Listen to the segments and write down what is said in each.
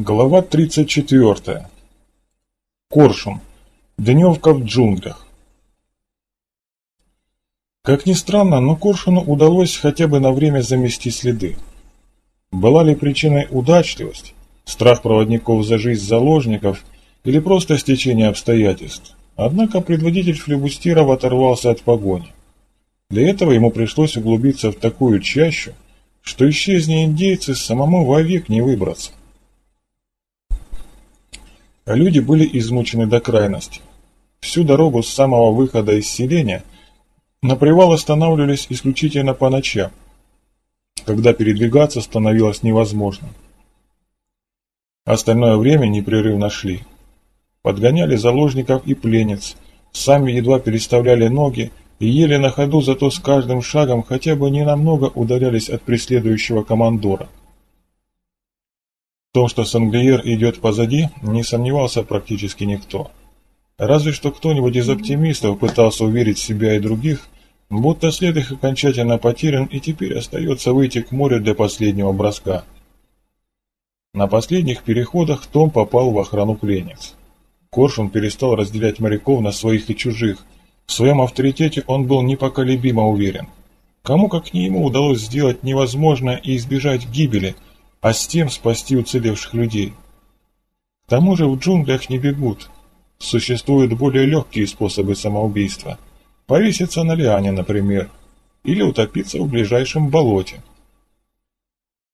Глава 34. Коршун. Дневка в джунглях. Как ни странно, но Коршуну удалось хотя бы на время замести следы. Была ли причиной удачливость, страх проводников за жизнь заложников или просто стечение обстоятельств? Однако предводитель флебустиров оторвался от погони. Для этого ему пришлось углубиться в такую чащу, что исчезни индейцы самому вовек не выбраться. А люди были измучены до крайности. Всю дорогу с самого выхода из селения на привал останавливались исключительно по ночам, когда передвигаться становилось невозможно. Остальное время непрерывно шли. Подгоняли заложников и пленниц, сами едва переставляли ноги и еле на ходу, зато с каждым шагом хотя бы ненамного удалялись от преследующего командора. Том, что Санглиер идет позади, не сомневался практически никто. Разве что кто-нибудь из оптимистов пытался уверить себя и других, будто след их окончательно потерян и теперь остается выйти к морю для последнего броска. На последних переходах Том попал в охрану пленниц. Коршун перестал разделять моряков на своих и чужих. В своем авторитете он был непоколебимо уверен. Кому как не ему удалось сделать невозможное и избежать гибели – а с тем спасти уцелевших людей. К тому же в джунглях не бегут. Существуют более легкие способы самоубийства. Повеситься на лиане, например, или утопиться в ближайшем болоте.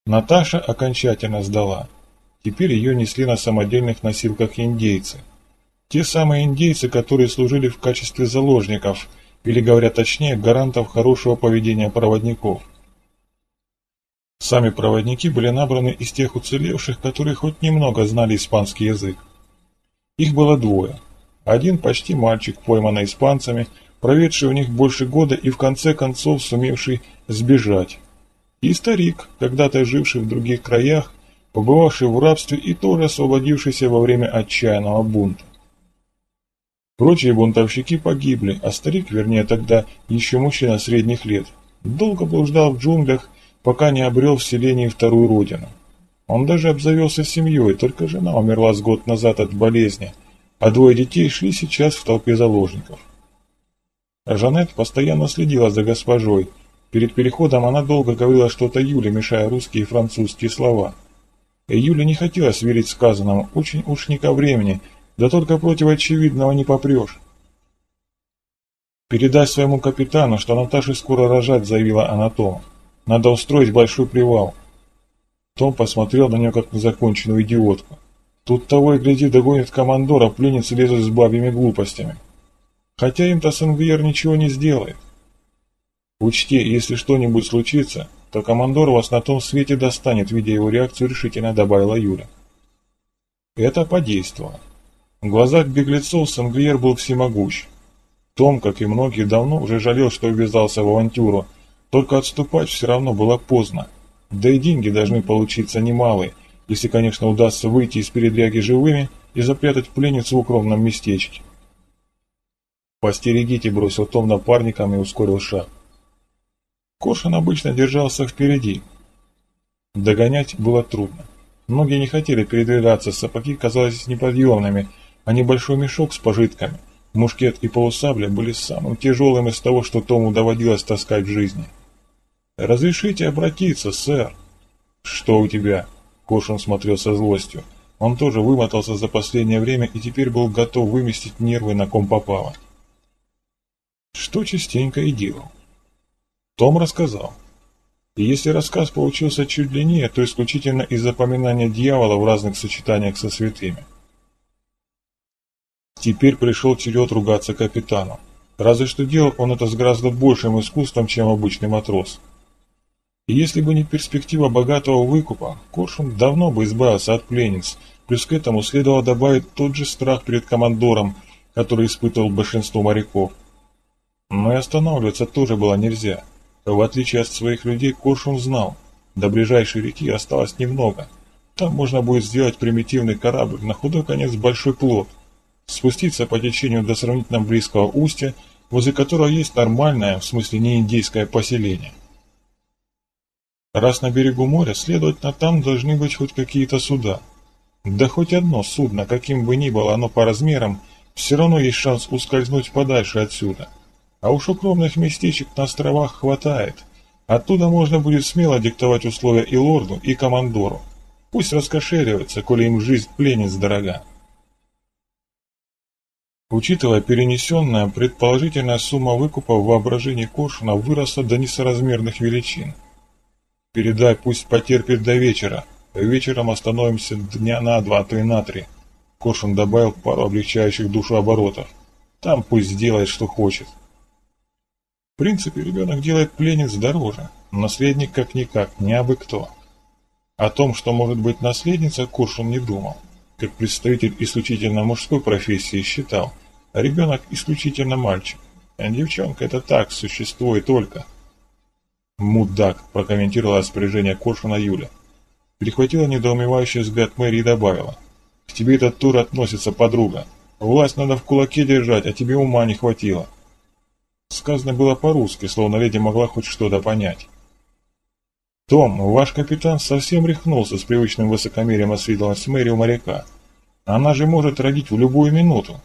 Наташа окончательно сдала. Теперь ее несли на самодельных носилках индейцы. Те самые индейцы, которые служили в качестве заложников, или, говоря точнее, гарантов хорошего поведения проводников. Сами проводники были набраны из тех уцелевших, которые хоть немного знали испанский язык. Их было двое. Один почти мальчик, пойманный испанцами, проведший у них больше года и в конце концов сумевший сбежать. И старик, когда-то живший в других краях, побывавший в рабстве и тоже освободившийся во время отчаянного бунта. Прочие бунтовщики погибли, а старик, вернее тогда еще мужчина средних лет, долго блуждал в джунглях пока не обрел в селении вторую родину. Он даже обзавелся семьей, только жена умерла с год назад от болезни, а двое детей шли сейчас в толпе заложников. Жанет постоянно следила за госпожой. Перед переходом она долго говорила что-то Юле, мешая русские и французские слова. И Юля не хотела сверить сказанному, очень уж не ко времени, да только против очевидного не попрешь. «Передай своему капитану, что Наташе скоро рожать», — заявила Анатома. Надо устроить большой привал. Том посмотрел на нее, как на законченную идиотку. Тут того и гляди догонит командора, пленницы лезут с бабьими глупостями. Хотя им-то Сангвьер ничего не сделает. Учти, если что-нибудь случится, то командор вас на том свете достанет, видя его реакцию, решительно добавила Юля. Это подействовало. В глазах беглецов Сангвьер был всемогущ. Том, как и многие, давно уже жалел, что ввязался в авантюру, только отступать все равно было поздно. Да и деньги должны получиться немалые, если, конечно, удастся выйти из передряги живыми и запрятать пленницу в укромном местечке. «Постерегите», — бросил Том напарникам и ускорил шаг. Коршун обычно держался впереди. Догонять было трудно. Многие не хотели передвигаться, сапоги казались неподъемными, а небольшой мешок с пожитками, мушкет и полусабля были самым тяжелым из того, что Тому доводилось таскать в жизни. «Разрешите обратиться, сэр?» «Что у тебя?» Кошин смотрел со злостью. Он тоже вымотался за последнее время и теперь был готов выместить нервы на ком попало. Что частенько и делал. Том рассказал. И если рассказ получился чуть длиннее, то исключительно из запоминания дьявола в разных сочетаниях со святыми. Теперь пришел черед ругаться капитану. Разве что делал он это с гораздо большим искусством, чем обычный матрос. И если бы не перспектива богатого выкупа, Коршун давно бы избавился от пленниц, плюс к этому следовало добавить тот же страх перед командором, который испытывал большинство моряков. Но и останавливаться тоже было нельзя. В отличие от своих людей, Коршун знал, до ближайшей реки осталось немного. Там можно будет сделать примитивный корабль, на худой конец большой плот, спуститься по течению до сравнительно близкого устья, возле которого есть нормальное, в смысле не индейское поселение. Раз на берегу моря, следовательно, там должны быть хоть какие-то суда. Да хоть одно судно, каким бы ни было оно по размерам, все равно есть шанс ускользнуть подальше отсюда. А уж укромных местечек на островах хватает. Оттуда можно будет смело диктовать условия и лорду, и командору. Пусть раскошеливаются, коли им жизнь пленниц дорога. Учитывая перенесенная, предположительная сумма выкупа в воображении Коршуна выросла до несоразмерных величин. «Передай, пусть потерпит до вечера. Вечером остановимся дня на два, а на три». Коршун добавил пару облегчающих душу оборотов. «Там пусть сделает, что хочет». В принципе, ребенок делает пленниц дороже. Наследник как-никак, не абы кто. О том, что может быть наследница, Коршун не думал. Как представитель исключительно мужской профессии считал – ребенок исключительно мальчик. А девчонка это так, существо и только. Мудак, прокомментировала распоряжение Коршуна Юля. Перехватила недоумевающий взгляд Мэри и добавила. К тебе этот тур относится, подруга. Власть надо в кулаке держать, а тебе ума не хватило. Сказано было по-русски, словно леди могла хоть что-то понять. «Том, ваш капитан совсем рехнулся с привычным высокомерием осведомилась Мэри у моряка. Она же может родить в любую минуту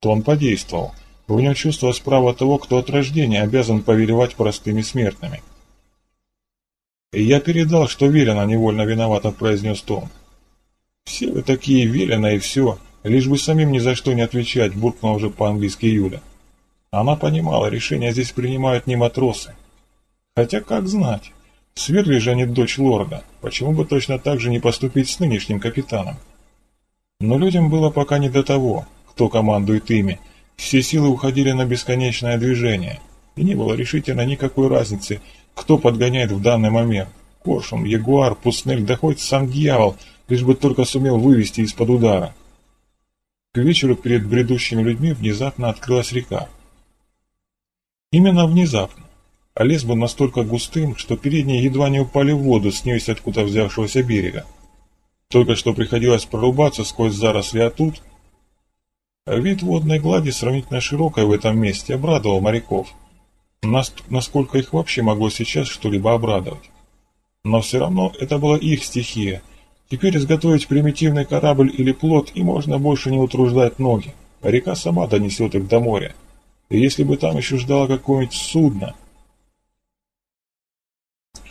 то он подействовал. В нем чувствовалось право того, кто от рождения обязан повелевать простыми смертными. «И я передал, что Велена невольно виновата», — произнес Том. «Все вы такие Велена и все, лишь бы самим ни за что не отвечать», — буркнула уже по-английски Юля. Она понимала, решения здесь принимают не матросы. Хотя как знать, Сверли же они дочь лорда, почему бы точно так же не поступить с нынешним капитаном? Но людям было пока не до того, кто командует ими. Все силы уходили на бесконечное движение, и не было решительно никакой разницы, кто подгоняет в данный момент. Коршун, Ягуар, Пуснель, да хоть сам дьявол, лишь бы только сумел вывести из-под удара. К вечеру перед бредущими людьми внезапно открылась река. Именно внезапно. А лес был настолько густым, что передние едва не упали в воду с нею откуда взявшегося берега. Только что приходилось прорубаться сквозь заросли, а тут Вид водной глади сравнительно широкой в этом месте обрадовал моряков. Насколько их вообще могло сейчас что-либо обрадовать. Но все равно это была их стихия. Теперь изготовить примитивный корабль или плот и можно больше не утруждать ноги. река сама донесет их до моря. И если бы там еще ждало какое-нибудь судно...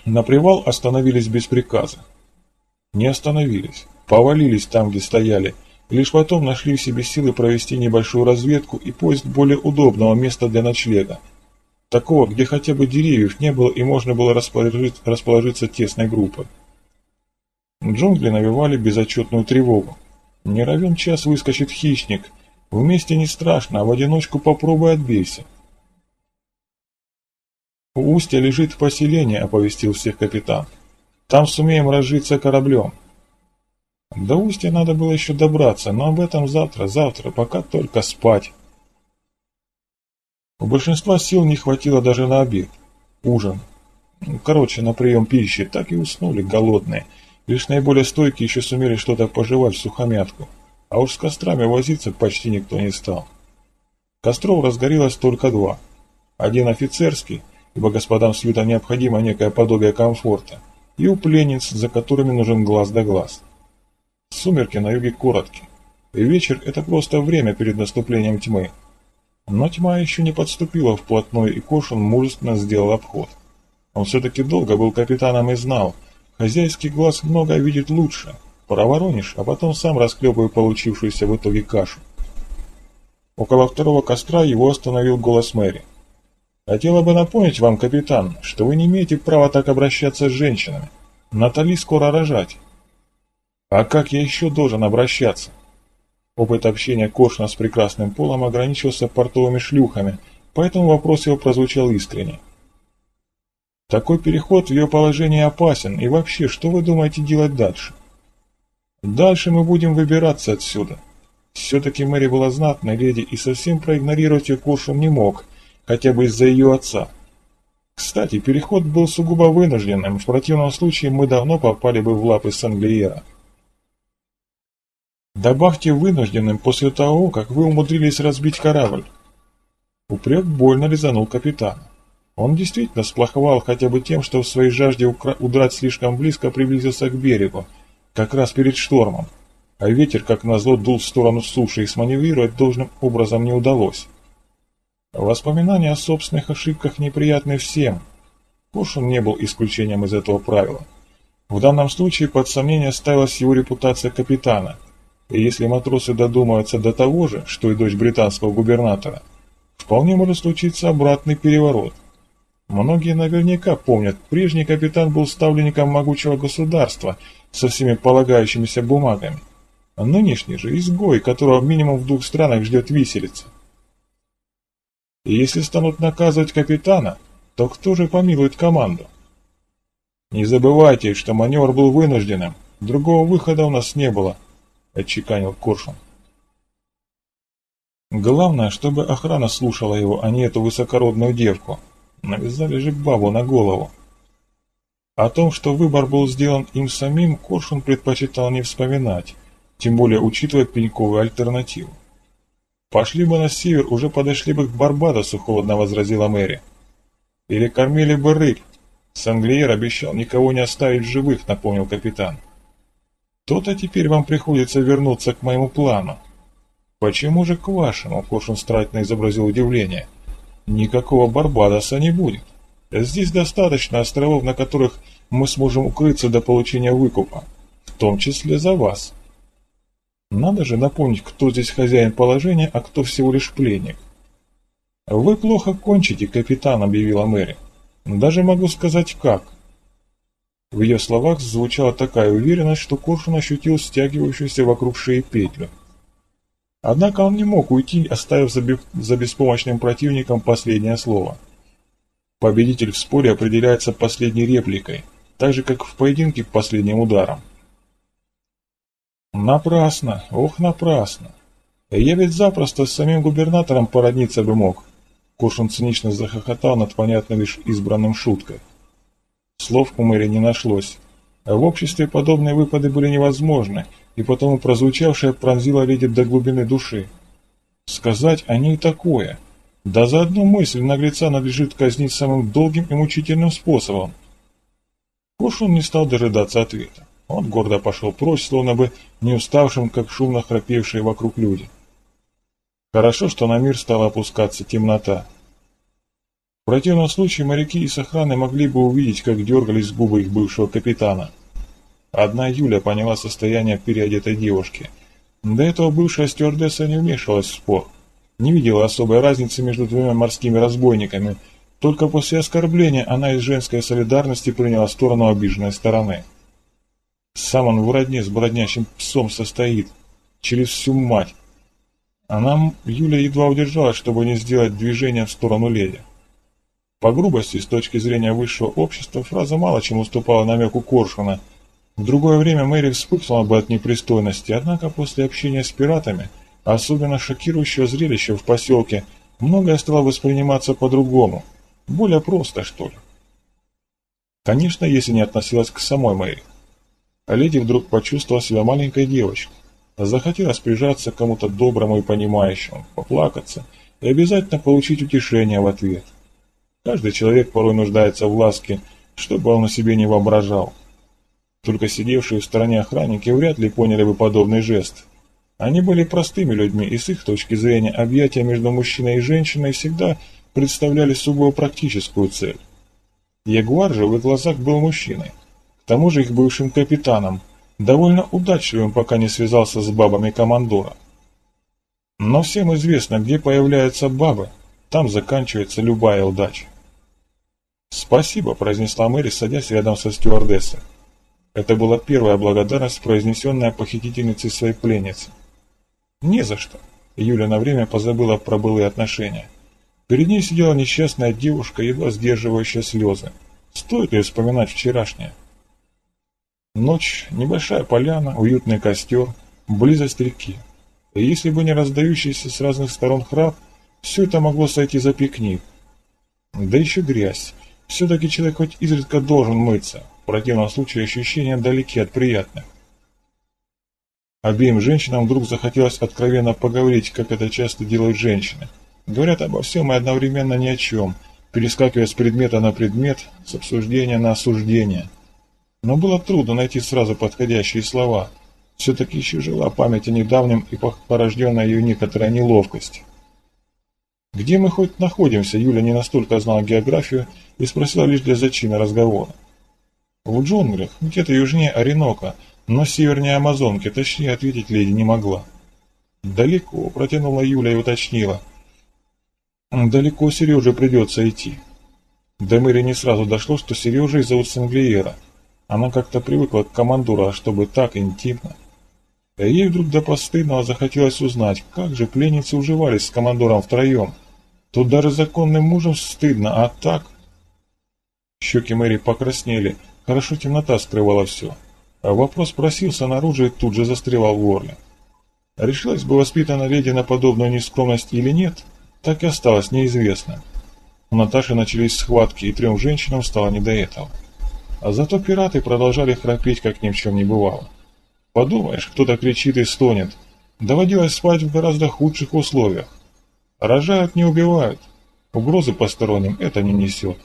На привал остановились без приказа. Не остановились, повалились там, где стояли, Лишь потом нашли в себе силы провести небольшую разведку и поиск более удобного места для ночлега. Такого, где хотя бы деревьев не было и можно было расположиться, расположиться тесной группой. Джунгли навевали безотчетную тревогу. Не равен час выскочит хищник. Вместе не страшно, а в одиночку попробуй отбейся. У устья лежит поселение, оповестил всех капитан. Там сумеем разжиться кораблем. До устья надо было еще добраться, но об этом завтра, завтра, пока только спать. У большинства сил не хватило даже на обед, ужин. Ну, короче, на прием пищи, так и уснули голодные. Лишь наиболее стойкие еще сумели что-то пожевать в сухомятку. А уж с кострами возиться почти никто не стал. Костров разгорелось только два. Один офицерский, ибо господам с необходимо некое подобие комфорта, и у пленниц, за которыми нужен глаз да глаз. Сумерки на юге короткие, и вечер – это просто время перед наступлением тьмы. Но тьма еще не подступила вплотную, и Кошин мужественно сделал обход. Он все-таки долго был капитаном и знал, хозяйский глаз много видит лучше. Проворонишь, а потом сам расклепаю получившуюся в итоге кашу. Около второго костра его остановил голос Мэри. «Хотела бы напомнить вам, капитан, что вы не имеете права так обращаться с женщинами. Натали скоро рожать. А как я еще должен обращаться? Опыт общения Коршуна с прекрасным полом ограничился портовыми шлюхами, поэтому вопрос его прозвучал искренне. Такой переход в ее положение опасен, и вообще, что вы думаете делать дальше? Дальше мы будем выбираться отсюда. Все-таки Мэри была знатной леди, и совсем проигнорировать ее Коршун не мог, хотя бы из-за ее отца. Кстати, переход был сугубо вынужденным, в противном случае мы давно попали бы в лапы Санглиера. Добавьте вынужденным после того, как вы умудрились разбить корабль. Упрек больно резанул капитана. Он действительно сплоховал хотя бы тем, что в своей жажде удрать слишком близко приблизился к берегу, как раз перед штормом. а ветер, как назло, дул в сторону суши, и сманеврировать должным образом не удалось. Воспоминания о собственных ошибках неприятны всем. Кошин не был исключением из этого правила. В данном случае под сомнение ставилась его репутация капитана, если матросы додумаются до того же, что и дочь британского губернатора, вполне может случиться обратный переворот. Многие наверняка помнят, прежний капитан был ставленником могучего государства со всеми полагающимися бумагами, а нынешний же изгой, которого минимум в двух странах ждет виселица. И если станут наказывать капитана, то кто же помилует команду? Не забывайте, что маневр был вынужденным, другого выхода у нас не было, отчеканил Коршун. Главное, чтобы охрана слушала его, а не эту высокородную девку. Навязали же бабу на голову. О том, что выбор был сделан им самим, Коршун предпочитал не вспоминать, тем более учитывая пеньковую альтернативу. «Пошли бы на север, уже подошли бы к Барбадосу», — холодно возразила Мэри. «Или кормили бы рыб». Санглиер обещал никого не оставить живых, напомнил капитан. «То-то теперь вам приходится вернуться к моему плану». «Почему же к вашему?» — Кошин старательно изобразил удивление. «Никакого Барбадоса не будет. Здесь достаточно островов, на которых мы сможем укрыться до получения выкупа, в том числе за вас». Надо же напомнить, кто здесь хозяин положения, а кто всего лишь пленник. «Вы плохо кончите, капитан», — объявила Мэри. «Даже могу сказать, как». В ее словах звучала такая уверенность, что Коршун ощутил стягивающуюся вокруг шеи петлю. Однако он не мог уйти, оставив за, беспомощным противником последнее слово. Победитель в споре определяется последней репликой, так же, как в поединке последним ударом. Напрасно, ох, напрасно. Я ведь запросто с самим губернатором породниться бы мог. Кошин цинично захохотал над понятно лишь избранным шуткой. Слов у Мэри не нашлось. В обществе подобные выпады были невозможны, и потому прозвучавшее пронзило леди до глубины души. Сказать о ней такое. Да за одну мысль наглеца надлежит казнить самым долгим и мучительным способом. Кошин не стал дожидаться ответа. Он гордо пошел прочь, словно бы не уставшим, как шумно храпевшие вокруг люди. Хорошо, что на мир стала опускаться темнота. Противном случае моряки из охраны могли бы увидеть, как дергались губы их бывшего капитана. Одна Юля поняла состояние переодетой девушки. До этого бывшая стюардесса не вмешивалась в спор. Не видела особой разницы между двумя морскими разбойниками. Только после оскорбления она из женской солидарности приняла сторону обиженной стороны. Сам он в родне с броднящим псом состоит, через всю мать. А нам Юля едва удержалась, чтобы не сделать движение в сторону леди. По грубости, с точки зрения высшего общества, фраза мало чем уступала намеку Коршуна. В другое время Мэри вспыхнула бы от непристойности, однако после общения с пиратами, особенно шокирующего зрелища в поселке, многое стало восприниматься по-другому, более просто, что ли. Конечно, если не относилась к самой Мэри. А леди вдруг почувствовала себя маленькой девочкой. Захотелось прижаться к кому-то доброму и понимающему, поплакаться и обязательно получить утешение в ответ. Каждый человек порой нуждается в ласке, что бы он о себе не воображал. Только сидевшие в стороне охранники вряд ли поняли бы подобный жест. Они были простыми людьми, и с их точки зрения объятия между мужчиной и женщиной всегда представляли сугубо практическую цель. Ягуар же в их глазах был мужчиной тому же их бывшим капитаном, довольно удачливым, пока не связался с бабами командора. Но всем известно, где появляются бабы, там заканчивается любая удача. «Спасибо», – произнесла Мэри, садясь рядом со стюардессой. Это была первая благодарность, произнесенная похитительницей своей пленницы. «Не за что», – Юля на время позабыла про былые отношения. Перед ней сидела несчастная девушка, едва сдерживающая слезы. Стоит ли вспоминать вчерашнее? Ночь, небольшая поляна, уютный костер, близость реки. И если бы не раздающийся с разных сторон храп, все это могло сойти за пикник. Да еще грязь. Все-таки человек хоть изредка должен мыться. В противном случае ощущения далеки от приятных. Обеим женщинам вдруг захотелось откровенно поговорить, как это часто делают женщины. Говорят обо всем и одновременно ни о чем, перескакивая с предмета на предмет, с обсуждения на осуждение – но было трудно найти сразу подходящие слова. Все-таки еще жила память о недавнем и порожденная ее некоторая неловкость. Где мы хоть находимся, Юля не настолько знала географию и спросила лишь для зачина разговора. В джунглях, где-то южнее Оренока, но севернее Амазонки, точнее ответить леди не могла. Далеко, протянула Юля и уточнила. Далеко Сереже придется идти. До Мэри не сразу дошло, что Сережей зовут Сенглиера. Она как-то привыкла к командуру, а чтобы так интимно. Ей вдруг до постыдного захотелось узнать, как же пленницы уживались с командором втроем. Тут даже законным мужем стыдно, а так... Щеки Мэри покраснели, хорошо темнота скрывала все. А вопрос просился наружу и тут же застревал в горле. Решилась бы воспитана леди на подобную нескромность или нет, так и осталось неизвестно. У Наташи начались схватки, и трем женщинам стало не до этого. А зато пираты продолжали храпеть, как ни в чем не бывало. Подумаешь, кто-то кричит и стонет. Доводилось спать в гораздо худших условиях. Рожают не убивают. Угрозы посторонним это не несет.